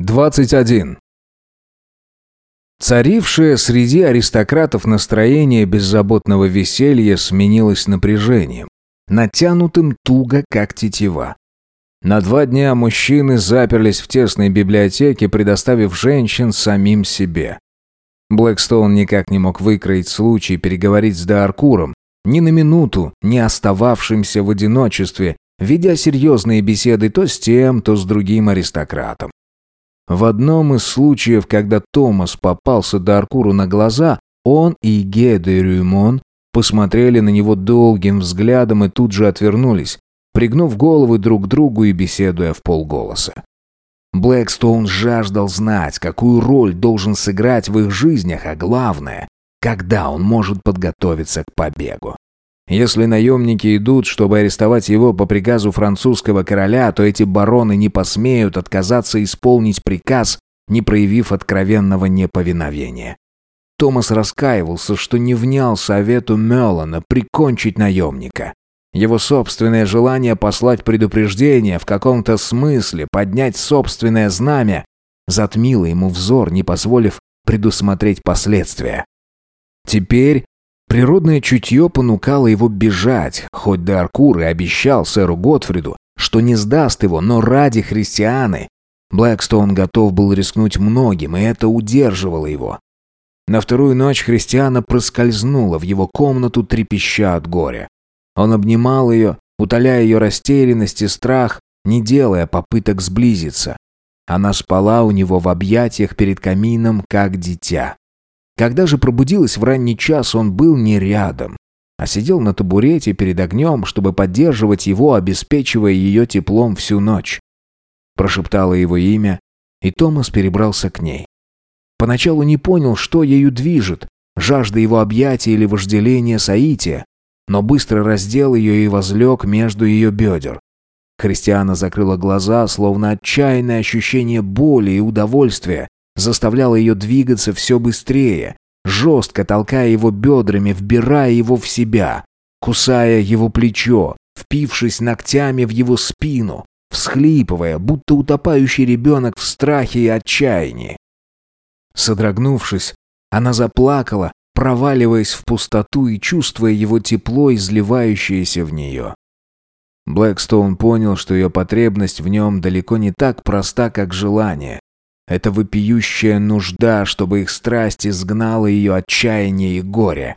21. Царившее среди аристократов настроение беззаботного веселья сменилось напряжением, натянутым туго, как тетива. На два дня мужчины заперлись в тесной библиотеке, предоставив женщин самим себе. Блэкстоун никак не мог выкроить случай переговорить с Дааркуром, ни на минуту не остававшимся в одиночестве, ведя серьезные беседы то с тем, то с другим аристократом. В одном из случаев, когда Томас попался Даркуру на глаза, он и Геде Рюмон посмотрели на него долгим взглядом и тут же отвернулись, пригнув головы друг к другу и беседуя в полголоса. Блэкстоун жаждал знать, какую роль должен сыграть в их жизнях, а главное, когда он может подготовиться к побегу. Если наемники идут, чтобы арестовать его по приказу французского короля, то эти бароны не посмеют отказаться исполнить приказ, не проявив откровенного неповиновения. Томас раскаивался, что не внял совету Мелана прикончить наемника. Его собственное желание послать предупреждение, в каком-то смысле поднять собственное знамя, затмило ему взор, не позволив предусмотреть последствия. Теперь Природное чутье понукало его бежать, хоть Даркур и обещал сэру Готфриду, что не сдаст его, но ради христианы. Блэкстоун готов был рискнуть многим, и это удерживало его. На вторую ночь христиана проскользнула в его комнату, трепеща от горя. Он обнимал ее, утоляя ее растерянность и страх, не делая попыток сблизиться. Она спала у него в объятиях перед камином, как дитя. Когда же пробудилась в ранний час, он был не рядом, а сидел на табурете перед огнем, чтобы поддерживать его, обеспечивая ее теплом всю ночь. Прошептала его имя, и Томас перебрался к ней. Поначалу не понял, что ею движет, жажда его объятия или вожделение Саития, но быстро раздел ее и возлег между ее бедер. Христиана закрыла глаза, словно отчаянное ощущение боли и удовольствия заставляла ее двигаться все быстрее, жестко толкая его бедрами, вбирая его в себя, кусая его плечо, впившись ногтями в его спину, всхлипывая, будто утопающий ребенок в страхе и отчаянии. Содрогнувшись, она заплакала, проваливаясь в пустоту и чувствуя его тепло, изливающееся в нее. Блэкстоун понял, что ее потребность в нем далеко не так проста, как желание. Это вопиющая нужда, чтобы их страсть изгнала ее отчаяние и горе.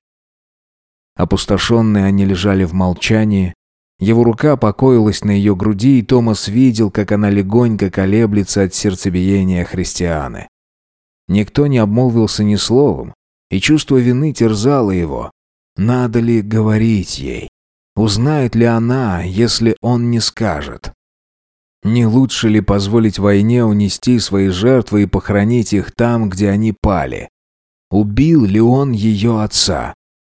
Опустошенные они лежали в молчании. Его рука покоилась на ее груди, и Томас видел, как она легонько колеблется от сердцебиения христианы. Никто не обмолвился ни словом, и чувство вины терзало его. Надо ли говорить ей? Узнает ли она, если он не скажет? Не лучше ли позволить войне унести свои жертвы и похоронить их там, где они пали? Убил ли он ее отца?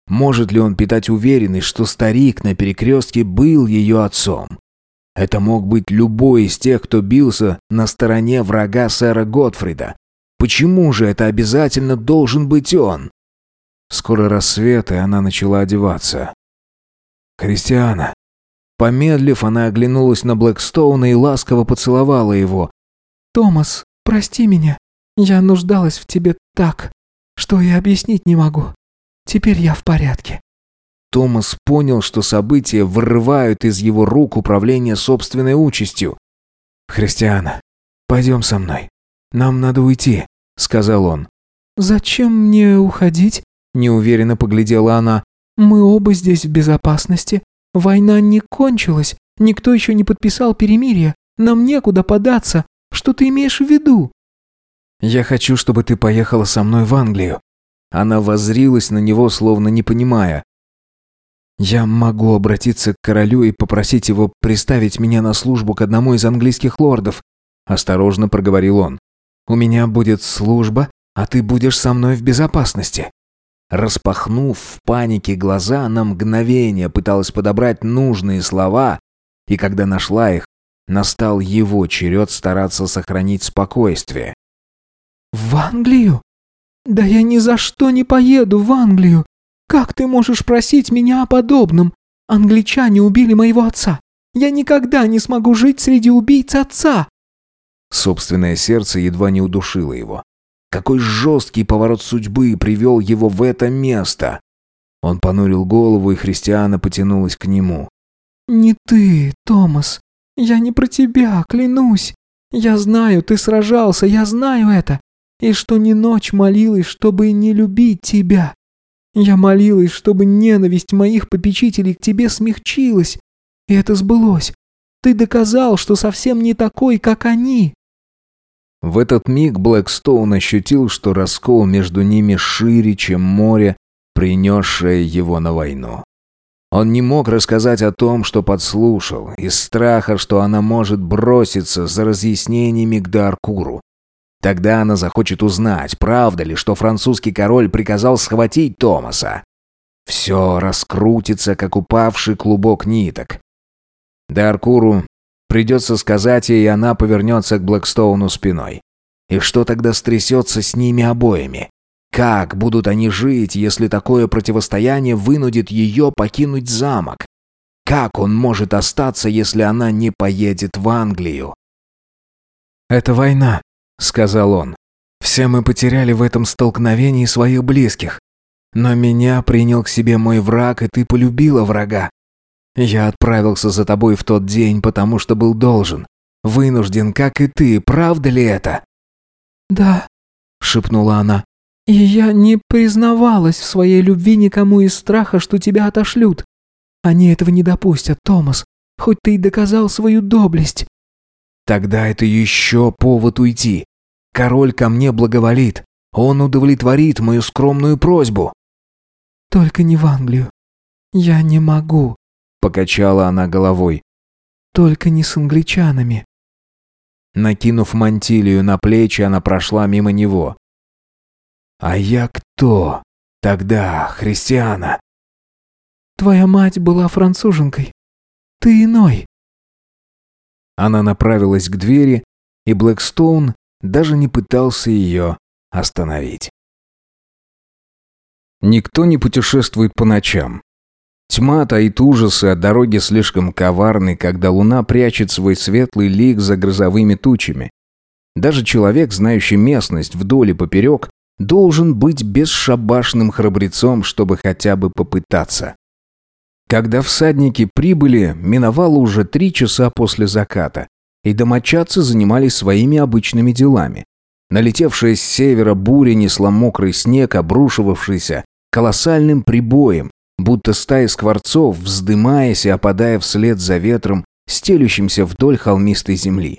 Может ли он питать уверенность, что старик на перекрестке был ее отцом? Это мог быть любой из тех, кто бился на стороне врага сэра Готфрида. Почему же это обязательно должен быть он? Скоро рассвет, и она начала одеваться. «Кристиана, Помедлив, она оглянулась на Блэкстоуна и ласково поцеловала его. «Томас, прости меня. Я нуждалась в тебе так, что и объяснить не могу. Теперь я в порядке». Томас понял, что события вырывают из его рук управление собственной участью. «Христиана, пойдем со мной. Нам надо уйти», — сказал он. «Зачем мне уходить?» — неуверенно поглядела она. «Мы оба здесь в безопасности. Война не кончилась, никто еще не подписал перемирие, нам некуда податься. Что ты имеешь в виду?» «Я хочу, чтобы ты поехала со мной в Англию». Она воззрилась на него, словно не понимая. «Я могу обратиться к королю и попросить его приставить меня на службу к одному из английских лордов», — осторожно проговорил он. «У меня будет служба, а ты будешь со мной в безопасности». Распахнув в панике глаза, она мгновение пыталась подобрать нужные слова, и когда нашла их, настал его черед стараться сохранить спокойствие. «В Англию? Да я ни за что не поеду в Англию! Как ты можешь просить меня о подобном? Англичане убили моего отца. Я никогда не смогу жить среди убийц отца!» Собственное сердце едва не удушило его. Какой жесткий поворот судьбы привел его в это место! Он понурил голову, и Христиана потянулась к нему. «Не ты, Томас. Я не про тебя, клянусь. Я знаю, ты сражался, я знаю это. И что ни ночь молилась, чтобы не любить тебя. Я молилась, чтобы ненависть моих попечителей к тебе смягчилась. И это сбылось. Ты доказал, что совсем не такой, как они». В этот миг Блэкстоун ощутил, что раскол между ними шире, чем море, принесшее его на войну. Он не мог рассказать о том, что подслушал, из страха, что она может броситься за разъяснениями к Даркуру. Тогда она захочет узнать, правда ли, что французский король приказал схватить Томаса. Все раскрутится, как упавший клубок ниток. Даркуру придется сказать ей, и она повернется к Блэкстоуну спиной. И что тогда стрясется с ними обоими? Как будут они жить, если такое противостояние вынудит ее покинуть замок? Как он может остаться, если она не поедет в Англию? «Это война», — сказал он. «Все мы потеряли в этом столкновении своих близких. Но меня принял к себе мой враг, и ты полюбила врага. Я отправился за тобой в тот день, потому что был должен. Вынужден, как и ты, правда ли это?» «Да», — шепнула она. «И я не признавалась в своей любви никому из страха, что тебя отошлют. Они этого не допустят, Томас, хоть ты и доказал свою доблесть». Тогда это еще повод уйти. Король ко мне благоволит. Он удовлетворит мою скромную просьбу. Только не в Англию. Я не могу, покачала она головой. Только не с англичанами. Накинув мантилью на плечи, она прошла мимо него. А я кто? Тогда, христиана. Твоя мать была француженкой. Ты иной. Она направилась к двери, и Блэкстоун даже не пытался ее остановить. Никто не путешествует по ночам. Тьма таит ужасы, а дороги слишком коварны, когда луна прячет свой светлый лик за грозовыми тучами. Даже человек, знающий местность вдоль и поперек, должен быть бесшабашным храбрецом, чтобы хотя бы попытаться. Когда всадники прибыли, миновало уже три часа после заката, и домочадцы занимались своими обычными делами. Налетевшая с севера буря несла мокрый снег, обрушивавшийся колоссальным прибоем, будто стая скворцов, вздымаясь и опадая вслед за ветром, стелющимся вдоль холмистой земли.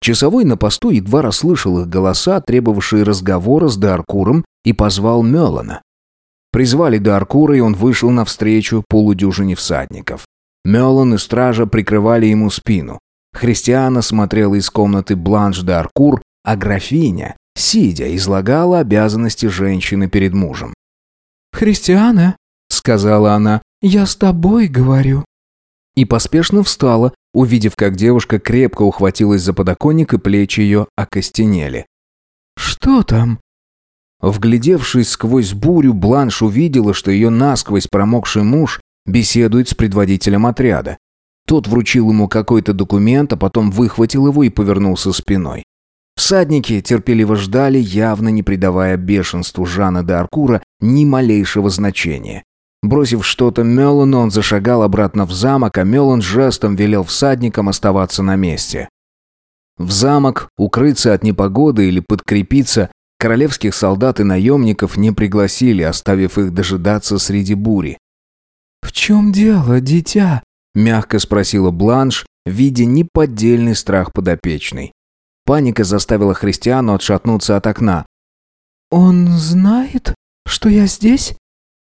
Часовой на посту едва расслышал их голоса, требовавшие разговора с Даркуром, и позвал Мелана. Призвали до Аркура, и он вышел навстречу полудюжине всадников. Мелан и стража прикрывали ему спину. Христиана смотрела из комнаты Бланш де Аркур, а графиня, сидя, излагала обязанности женщины перед мужем. «Христиана», — сказала она, — «я с тобой говорю». И поспешно встала, увидев, как девушка крепко ухватилась за подоконник и плечи ее окостенели. «Что там?» Вглядевшись сквозь бурю, Бланш увидела, что ее насквозь промокший муж беседует с предводителем отряда. Тот вручил ему какой-то документ, а потом выхватил его и повернулся спиной. Всадники терпеливо ждали, явно не придавая бешенству Жана де Аркура ни малейшего значения. Бросив что-то Мелану, он зашагал обратно в замок, а Мелан жестом велел всадникам оставаться на месте. В замок, укрыться от непогоды или подкрепиться, Королевских солдат и наемников не пригласили, оставив их дожидаться среди бури. «В чем дело, дитя?» – мягко спросила Бланш, видя неподдельный страх подопечной. Паника заставила христиану отшатнуться от окна. «Он знает, что я здесь?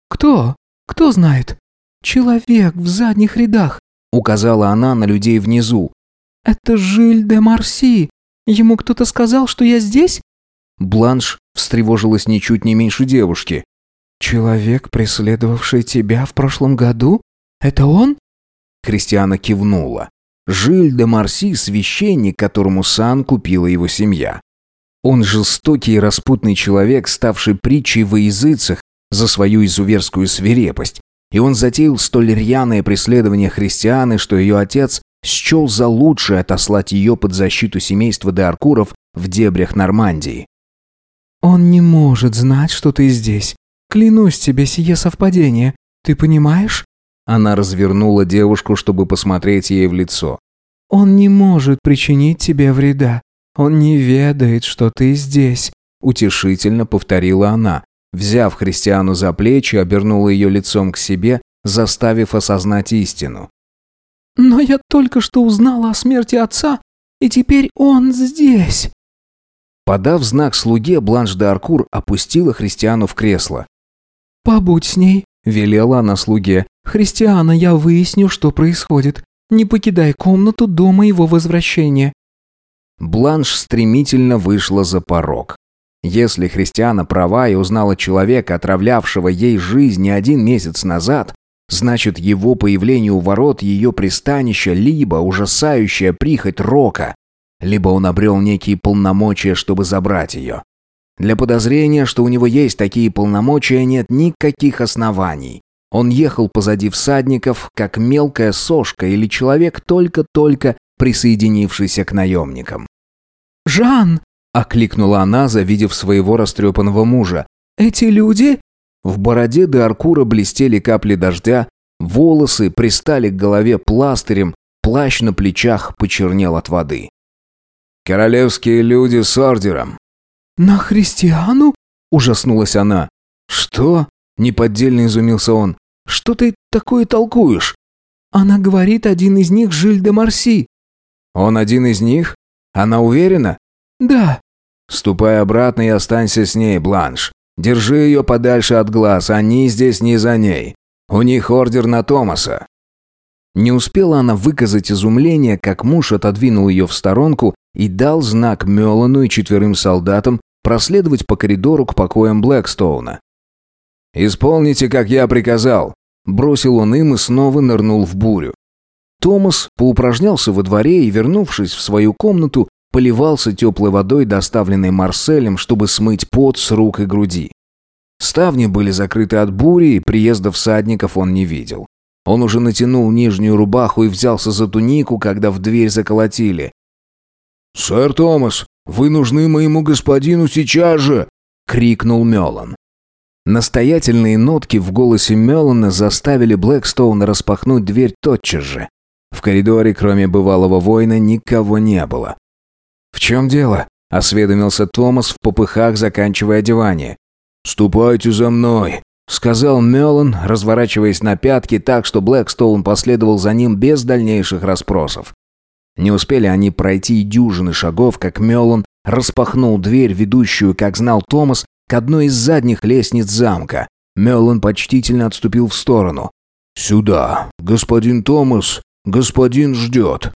Кто? Кто знает?» «Человек в задних рядах», — указала она на людей внизу. «Это Жиль де Марси. Ему кто-то сказал, что я здесь?» Бланш встревожилась ничуть не меньше девушки. «Человек, преследовавший тебя в прошлом году? Это он?» Кристиана кивнула. Жиль де Марси – священник, которому Сан купила его семья. Он жестокий и распутный человек, ставший притчей во языцах за свою изуверскую свирепость. И он затеял столь рьяное преследование христианы, что ее отец счел за лучшее отослать ее под защиту семейства де Аркуров в дебрях Нормандии. «Он не может знать, что ты здесь. Клянусь тебе, сие совпадение. Ты понимаешь?» Она развернула девушку, чтобы посмотреть ей в лицо. «Он не может причинить тебе вреда. Он не ведает, что ты здесь», — утешительно повторила она. Взяв Христиану за плечи, обернула ее лицом к себе, заставив осознать истину. «Но я только что узнала о смерти отца, и теперь он здесь». Подав знак слуге, Бланш де Аркур опустила Христиану в кресло. «Побудь с ней», — велела она слуге. «Христиана, я выясню, что происходит. Не покидай комнату до моего возвращения». Бланш стремительно вышла за порог. Если Христиана права и узнала человека, отравлявшего ей жизнь не один месяц назад, значит его появление у ворот ее пристанища либо ужасающая прихоть Рока, либо он обрел некие полномочия, чтобы забрать ее. Для подозрения, что у него есть такие полномочия, нет никаких оснований. Он ехал позади всадников, как мелкая сошка или человек, только-только присоединившийся к наемникам. «Жан!» — окликнула она, завидев своего растрепанного мужа. «Эти люди?» В бороде де Аркура блестели капли дождя, волосы пристали к голове пластырем, плащ на плечах почернел от воды. «Королевские люди с ордером». «На христиану?» — ужаснулась она. «Что?» — неподдельно изумился он. «Что ты такое толкуешь?» «Она говорит, один из них Жиль де Марси». «Он один из них? Она уверена?» «Да». «Ступай обратно и останься с ней, Бланш. Держи ее подальше от глаз, они здесь не за ней. У них ордер на Томаса». Не успела она выказать изумление, как муж отодвинул ее в сторонку и дал знак Мелану и четверым солдатам проследовать по коридору к покоям Блэкстоуна. «Исполните, как я приказал», – бросил он им и снова нырнул в бурю. Томас поупражнялся во дворе и, вернувшись в свою комнату, поливался теплой водой, доставленной Марселем, чтобы смыть пот с рук и груди. Ставни были закрыты от бури, и приезда всадников он не видел. Он уже натянул нижнюю рубаху и взялся за тунику, когда в дверь заколотили. «Сэр Томас, вы нужны моему господину сейчас же!» — крикнул Мелан. Настоятельные нотки в голосе Мелана заставили Блэкстоуна распахнуть дверь тотчас же. В коридоре, кроме бывалого воина, никого не было. «В чем дело?» — осведомился Томас в попыхах, заканчивая одевание. «Ступайте за мной», — сказал Мелан, разворачиваясь на пятки так, что Блэкстоун последовал за ним без дальнейших расспросов. Не успели они пройти дюжины шагов, как Мелан распахнул дверь, ведущую, как знал Томас, к одной из задних лестниц замка. Мелан почтительно отступил в сторону. «Сюда, господин Томас, господин ждет».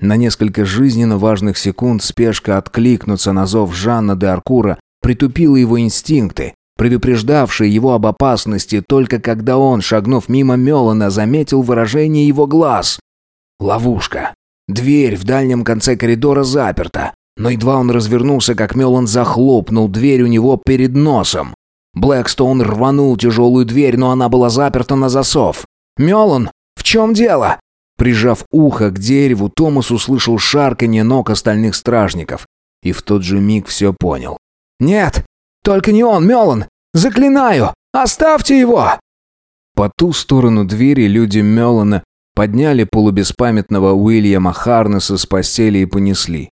На несколько жизненно важных секунд спешка откликнуться на зов Жанна де Аркура притупила его инстинкты, предупреждавшие его об опасности только когда он, шагнув мимо Мелана, заметил выражение его глаз. Ловушка. Дверь в дальнем конце коридора заперта, но едва он развернулся, как Мелан захлопнул дверь у него перед носом. Блэкстоун рванул тяжелую дверь, но она была заперта на засов. «Мелан, в чем дело?» Прижав ухо к дереву, Томас услышал шарканье ног остальных стражников. И в тот же миг все понял. «Нет, только не он, Мелан! Заклинаю! Оставьте его!» По ту сторону двери люди Мелана подняли полубеспамятного Уильяма Харнеса с постели и понесли.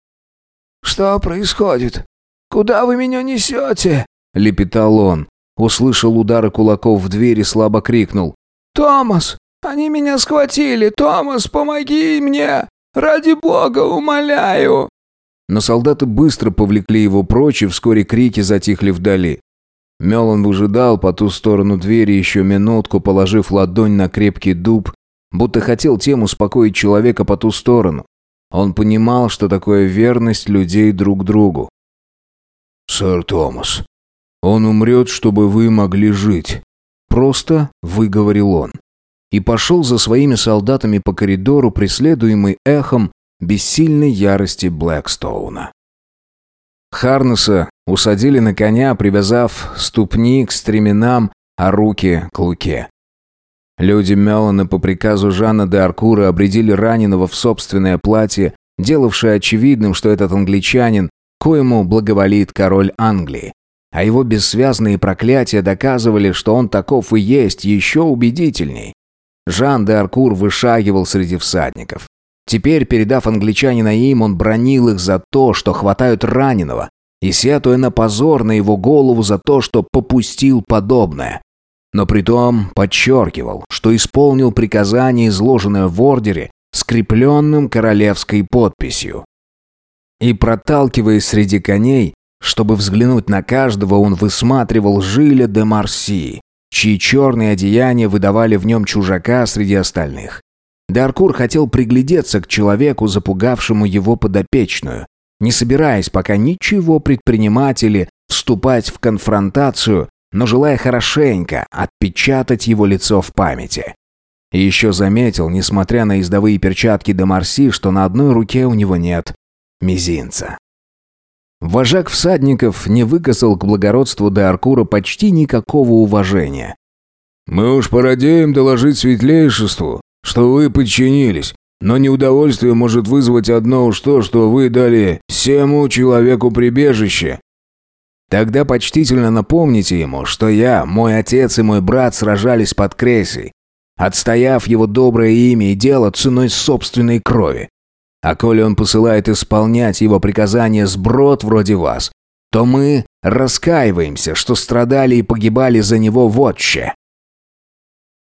«Что происходит? Куда вы меня несете?» — лепетал он. Услышал удары кулаков в дверь и слабо крикнул. «Томас, они меня схватили! Томас, помоги мне! Ради бога, умоляю!» Но солдаты быстро повлекли его прочь, и вскоре крики затихли вдали. Мелан выжидал по ту сторону двери еще минутку, положив ладонь на крепкий дуб, будто хотел тем успокоить человека по ту сторону. Он понимал, что такое верность людей друг другу. «Сэр Томас, он умрет, чтобы вы могли жить», — просто выговорил он и пошел за своими солдатами по коридору, преследуемый эхом бессильной ярости Блэкстоуна. Харнеса усадили на коня, привязав ступни к стременам, а руки к луке. Люди Мелана по приказу Жана де Аркура обредили раненого в собственное платье, делавшее очевидным, что этот англичанин, коему благоволит король Англии. А его бессвязные проклятия доказывали, что он таков и есть, еще убедительней. Жан де Аркур вышагивал среди всадников. Теперь, передав англичанина им, он бронил их за то, что хватают раненого, и сетуя на позор на его голову за то, что попустил подобное. Но притом подчеркивал, что исполнил приказание, изложенное в ордере, скрепленным королевской подписью. И проталкиваясь среди коней, чтобы взглянуть на каждого, он высматривал Жиля де Марси, чьи черные одеяния выдавали в нем чужака среди остальных. Даркур хотел приглядеться к человеку, запугавшему его подопечную, не собираясь пока ничего предпринимать или вступать в конфронтацию, но желая хорошенько отпечатать его лицо в памяти. И еще заметил, несмотря на издовые перчатки де Марси, что на одной руке у него нет мизинца. Вожак всадников не выказал к благородству де Аркура почти никакого уважения. «Мы уж породеем доложить светлейшеству, что вы подчинились, но неудовольствие может вызвать одно уж то, что вы дали всему человеку прибежище». Тогда почтительно напомните ему, что я, мой отец и мой брат сражались под Крейсой, отстояв его доброе имя и дело ценой собственной крови. А коли он посылает исполнять его приказания сброд вроде вас, то мы раскаиваемся, что страдали и погибали за него в отче».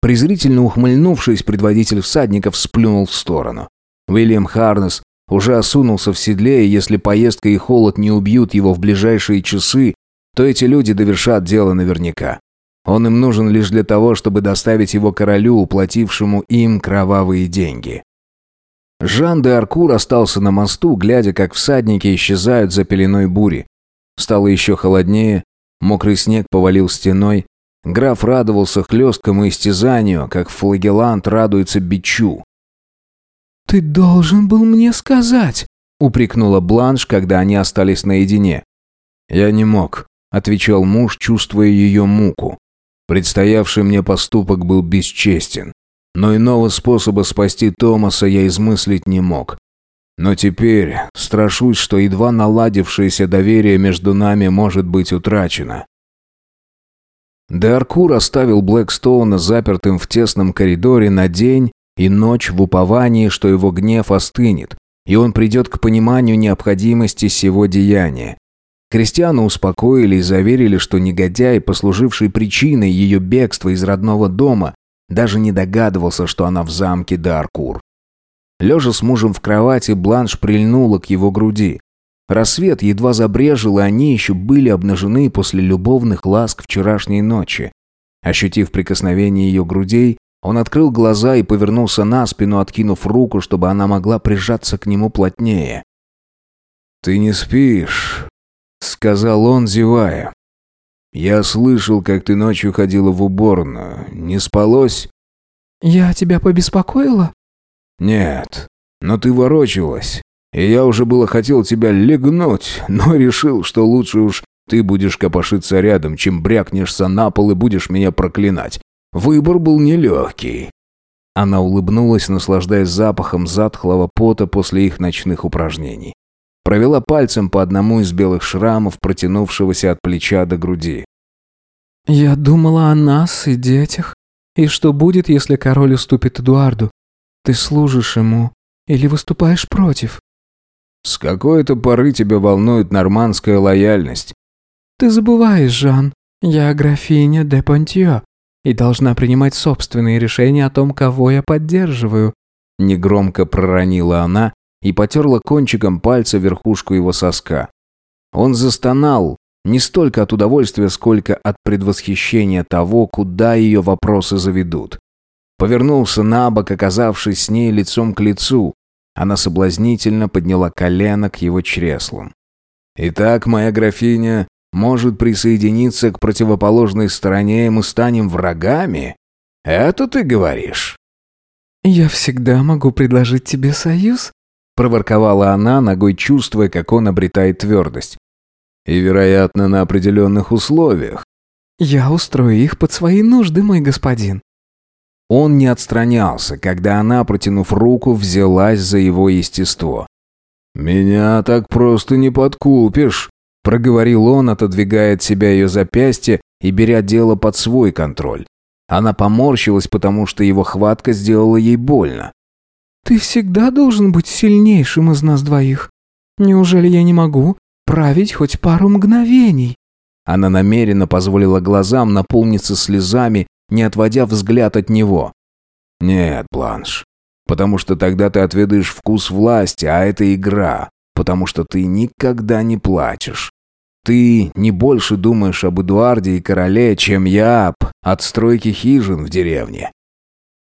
Презрительно ухмыльнувшись, предводитель всадников сплюнул в сторону. Уильям Харнес уже осунулся в седле, и если поездка и холод не убьют его в ближайшие часы, то эти люди довершат дело наверняка. Он им нужен лишь для того, чтобы доставить его королю, уплатившему им кровавые деньги. Жан де Аркур остался на мосту, глядя, как всадники исчезают за пеленой бури. Стало еще холоднее, мокрый снег повалил стеной. Граф радовался хлесткому истязанию, как флагелант радуется бичу. «Ты должен был мне сказать», — упрекнула Бланш, когда они остались наедине. «Я не мог», — отвечал муж, чувствуя ее муку. Предстоявший мне поступок был бесчестен. Но иного способа спасти Томаса я измыслить не мог. Но теперь страшусь, что едва наладившееся доверие между нами может быть утрачено. Даркур оставил Блэкстоуна запертым в тесном коридоре на день и ночь в уповании, что его гнев остынет, и он придет к пониманию необходимости сего деяния. Крестьяна успокоили и заверили, что негодяй, послуживший причиной ее бегства из родного дома, даже не догадывался, что она в замке Даркур. Лежа с мужем в кровати, Бланш прильнула к его груди. Рассвет едва забрежил, и они еще были обнажены после любовных ласк вчерашней ночи. Ощутив прикосновение ее грудей, он открыл глаза и повернулся на спину, откинув руку, чтобы она могла прижаться к нему плотнее. «Ты не спишь», — сказал он, зевая. «Я слышал, как ты ночью ходила в уборную. Не спалось?» «Я тебя побеспокоила?» «Нет, но ты ворочалась. И я уже было хотел тебя легнуть, но решил, что лучше уж ты будешь копошиться рядом, чем брякнешься на пол и будешь меня проклинать. Выбор был нелегкий». Она улыбнулась, наслаждаясь запахом затхлого пота после их ночных упражнений. Провела пальцем по одному из белых шрамов, протянувшегося от плеча до груди. «Я думала о нас и детях. И что будет, если король уступит Эдуарду? Ты служишь ему или выступаешь против?» «С какой-то поры тебя волнует нормандская лояльность». «Ты забываешь, Жан. Я графиня де Понтье и должна принимать собственные решения о том, кого я поддерживаю». Негромко проронила она, и потерла кончиком пальца верхушку его соска. Он застонал, не столько от удовольствия, сколько от предвосхищения того, куда ее вопросы заведут. Повернулся на бок, оказавшись с ней лицом к лицу. Она соблазнительно подняла колено к его чреслам. «Итак, моя графиня может присоединиться к противоположной стороне, и мы станем врагами? Это ты говоришь?» «Я всегда могу предложить тебе союз», проворковала она, ногой чувствуя, как он обретает твердость. «И, вероятно, на определенных условиях». «Я устрою их под свои нужды, мой господин». Он не отстранялся, когда она, протянув руку, взялась за его естество. «Меня так просто не подкупишь», — проговорил он, отодвигая от себя ее запястье и беря дело под свой контроль. Она поморщилась, потому что его хватка сделала ей больно. «Ты всегда должен быть сильнейшим из нас двоих. Неужели я не могу править хоть пару мгновений?» Она намеренно позволила глазам наполниться слезами, не отводя взгляд от него. «Нет, Бланш, потому что тогда ты отведаешь вкус власти, а это игра, потому что ты никогда не плачешь. Ты не больше думаешь об Эдуарде и короле, чем я об отстройке хижин в деревне».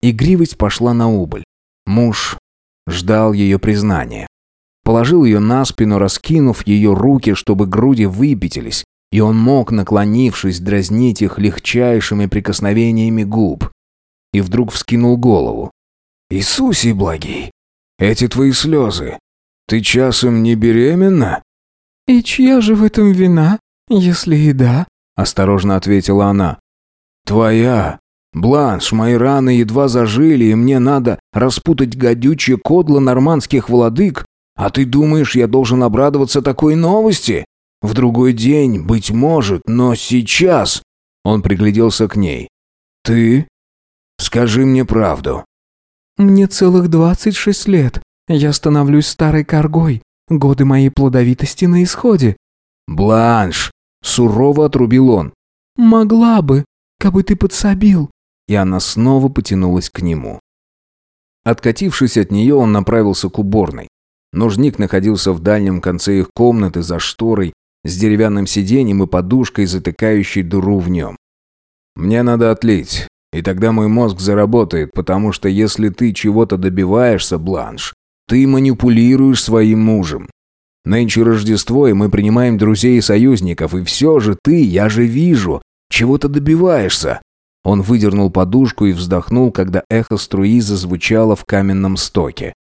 Игривость пошла на убыль. Муж ждал ее признания. Положил ее на спину, раскинув ее руки, чтобы груди выпятились, и он мог, наклонившись, дразнить их легчайшими прикосновениями губ. И вдруг вскинул голову. «Иисусе благий, эти твои слезы, ты часом не беременна?» «И чья же в этом вина, если и да?» осторожно ответила она. «Твоя. Бланш, мои раны едва зажили, и мне надо распутать гадючее кодло нормандских владык, а ты думаешь, я должен обрадоваться такой новости? В другой день, быть может, но сейчас...» Он пригляделся к ней. «Ты? Скажи мне правду». «Мне целых двадцать шесть лет. Я становлюсь старой коргой. Годы моей плодовитости на исходе». «Бланш!» — сурово отрубил он. «Могла бы, кабы ты подсобил». И она снова потянулась к нему. Откатившись от нее, он направился к уборной. Нужник находился в дальнем конце их комнаты за шторой, с деревянным сиденьем и подушкой, затыкающей дыру в нем. «Мне надо отлить, и тогда мой мозг заработает, потому что если ты чего-то добиваешься, Бланш, ты манипулируешь своим мужем. Нынче Рождество, и мы принимаем друзей и союзников, и все же ты, я же вижу, чего-то добиваешься». Он выдернул подушку и вздохнул, когда эхо струи зазвучало в каменном стоке.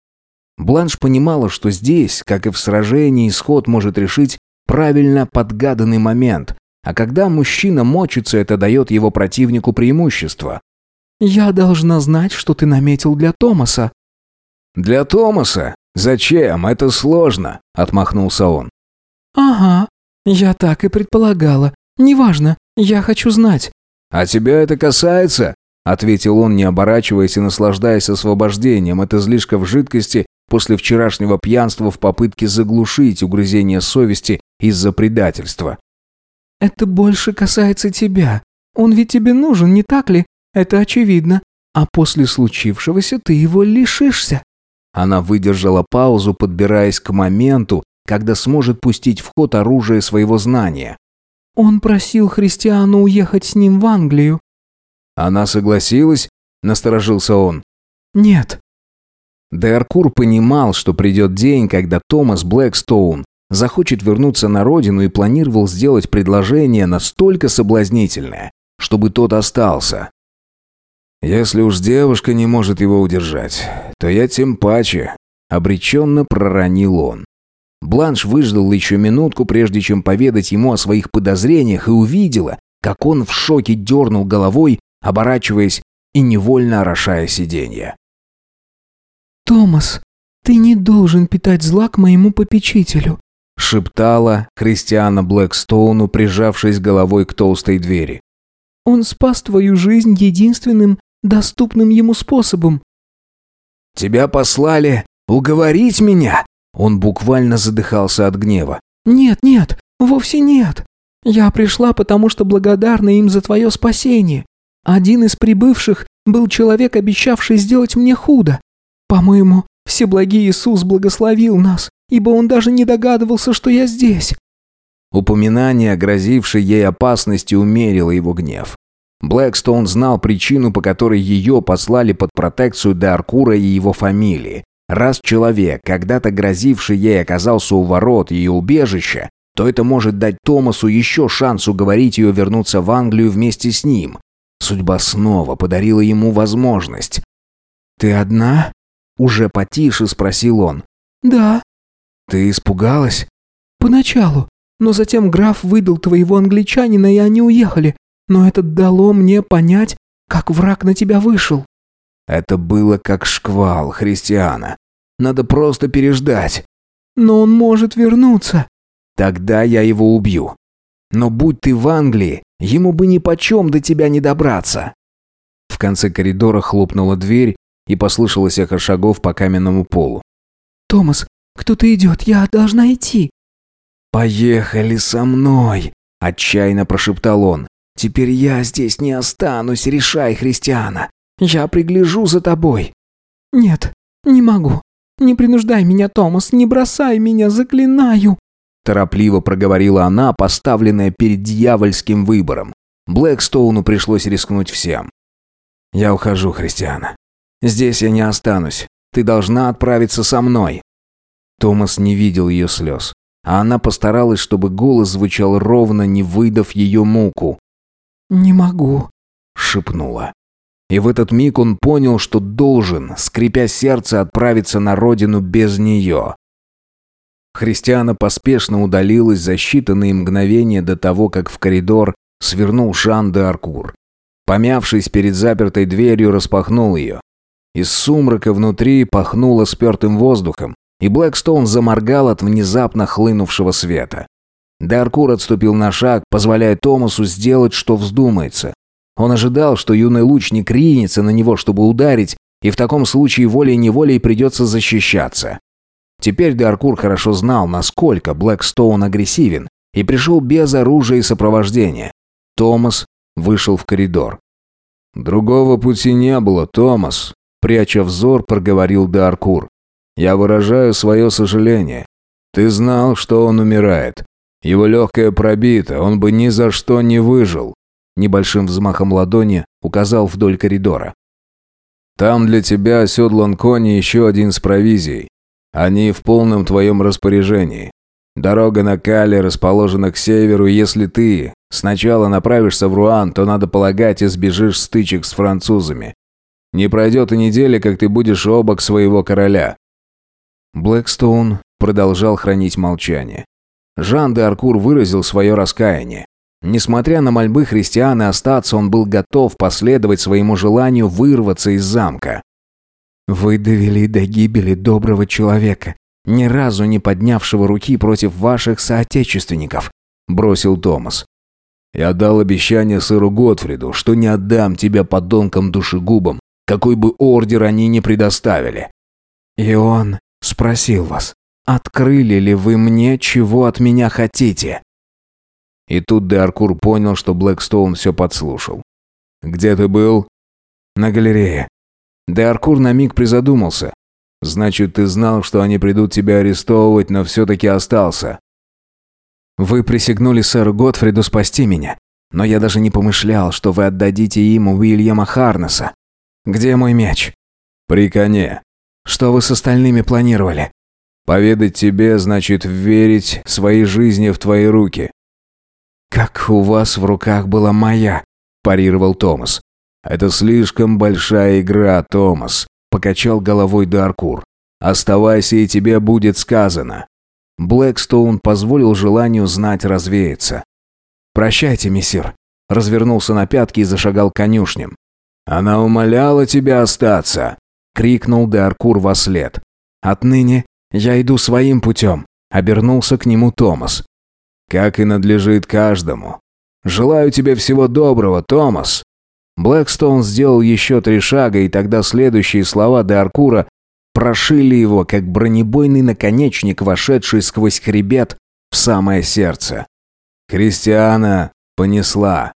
Бланш понимала, что здесь, как и в сражении, исход может решить правильно подгаданный момент, а когда мужчина мочится, это дает его противнику преимущество. «Я должна знать, что ты наметил для Томаса». «Для Томаса? Зачем? Это сложно», — отмахнулся он. «Ага, я так и предполагала. Неважно, я хочу знать». «А тебя это касается?» — ответил он, не оборачиваясь и наслаждаясь освобождением от излишков жидкости после вчерашнего пьянства в попытке заглушить угрызение совести из-за предательства. «Это больше касается тебя. Он ведь тебе нужен, не так ли? Это очевидно. А после случившегося ты его лишишься». Она выдержала паузу, подбираясь к моменту, когда сможет пустить в ход оружие своего знания. «Он просил Христиану уехать с ним в Англию». «Она согласилась?» – насторожился он. «Нет». Д'Аркур понимал, что придет день, когда Томас Блэкстоун захочет вернуться на родину и планировал сделать предложение настолько соблазнительное, чтобы тот остался. «Если уж девушка не может его удержать, то я тем паче», — обреченно проронил он. Бланш выждал еще минутку, прежде чем поведать ему о своих подозрениях, и увидела, как он в шоке дернул головой, оборачиваясь и невольно орошая сиденье. «Томас, ты не должен питать зла к моему попечителю шептала Кристиана Блэкстоуну, прижавшись головой к толстой двери. «Он спас твою жизнь единственным доступным ему способом». «Тебя послали уговорить меня?» Он буквально задыхался от гнева. «Нет, нет, вовсе нет. Я пришла, потому что благодарна им за твое спасение. Один из прибывших был человек, обещавший сделать мне худо. По-моему, Всеблагий Иисус благословил нас ибо он даже не догадывался, что я здесь». Упоминание о грозившей ей опасности умерило его гнев. Блэкстоун знал причину, по которой ее послали под протекцию Даркура и его фамилии. Раз человек, когда-то грозивший ей, оказался у ворот ее убежища, то это может дать Томасу еще шанс уговорить ее вернуться в Англию вместе с ним. Судьба снова подарила ему возможность. «Ты одна?» – уже потише спросил он. «Да», «Ты испугалась?» «Поначалу. Но затем граф выдал твоего англичанина, и они уехали. Но это дало мне понять, как враг на тебя вышел». Это было как шквал христиана. Надо просто переждать. Но он может вернуться. Тогда я его убью. Но будь ты в Англии, ему бы ни почем до тебя не добраться. В конце коридора хлопнула дверь, и послышалось эхо шагов по каменному полу. «Томас, кто-то идет, я должна идти». «Поехали со мной!» – отчаянно прошептал он. «Теперь я здесь не останусь, решай, христиана. Я пригляжу за тобой». «Нет, не могу. Не принуждай меня, Томас, не бросай меня, заклинаю!» Торопливо проговорила она, поставленная перед дьявольским выбором. Блэкстоуну пришлось рискнуть всем. «Я ухожу, Христиана. Здесь я не останусь. Ты должна отправиться со мной». Томас не видел ее слез, а она постаралась, чтобы голос звучал ровно, не выдав ее муку. «Не могу», — шепнула. И в этот миг он понял, что должен, скрипя сердце, отправиться на родину без нее. Христиана поспешно удалилась за считанные мгновения до того, как в коридор свернул Жан де Аркур. Помявшись перед запертой дверью, распахнул ее. Из сумрака внутри пахнуло спертым воздухом, и Блэкстоун заморгал от внезапно хлынувшего света. Даркур отступил на шаг, позволяя Томасу сделать, что вздумается. Он ожидал, что юный лучник ринется на него, чтобы ударить, и в таком случае волей-неволей придется защищаться. Теперь Даркур хорошо знал, насколько Блэкстоун агрессивен, и пришел без оружия и сопровождения. Томас вышел в коридор. «Другого пути не было, Томас», — пряча взор, проговорил Даркур. «Я выражаю свое сожаление. Ты знал, что он умирает. Его легкое пробито, он бы ни за что не выжил небольшим взмахом ладони указал вдоль коридора. «Там для тебя оседлан конь и еще один с провизией. Они в полном твоем распоряжении. Дорога на Кале расположена к северу, если ты сначала направишься в Руан, то, надо полагать, избежишь стычек с французами. Не пройдет и недели, как ты будешь обок своего короля». Блэкстоун продолжал хранить молчание. Жан де Аркур выразил свое раскаяние. Несмотря на мольбы христиана остаться, он был готов последовать своему желанию вырваться из замка. «Вы довели до гибели доброго человека, ни разу не поднявшего руки против ваших соотечественников», – бросил Томас. «Я дал обещание сыру Готфриду, что не отдам тебя подонкам-душегубам, какой бы ордер они ни предоставили». «И он спросил вас, открыли ли вы мне, чего от меня хотите?» И тут Деаркур понял, что Блэкстоун все подслушал. «Где ты был?» «На галерее». Деаркур на миг призадумался. «Значит, ты знал, что они придут тебя арестовывать, но все-таки остался». «Вы присягнули сэру Готфриду спасти меня, но я даже не помышлял, что вы отдадите ему Уильяма Харнеса. Где мой мяч?» «При коне». «Что вы с остальными планировали?» «Поведать тебе, значит, верить своей жизни в твои руки. «Как у вас в руках была моя?» – парировал Томас. «Это слишком большая игра, Томас», – покачал головой Даркур. «Оставайся, и тебе будет сказано». Блэкстоун позволил желанию знать развеяться. «Прощайте, мессир», – развернулся на пятки и зашагал к конюшням. «Она умоляла тебя остаться», – крикнул Даркур во след. «Отныне я иду своим путем», – обернулся к нему Томас как и надлежит каждому. Желаю тебе всего доброго, Томас». Блэкстоун сделал еще три шага, и тогда следующие слова де Аркура прошили его, как бронебойный наконечник, вошедший сквозь хребет в самое сердце. Христиана понесла.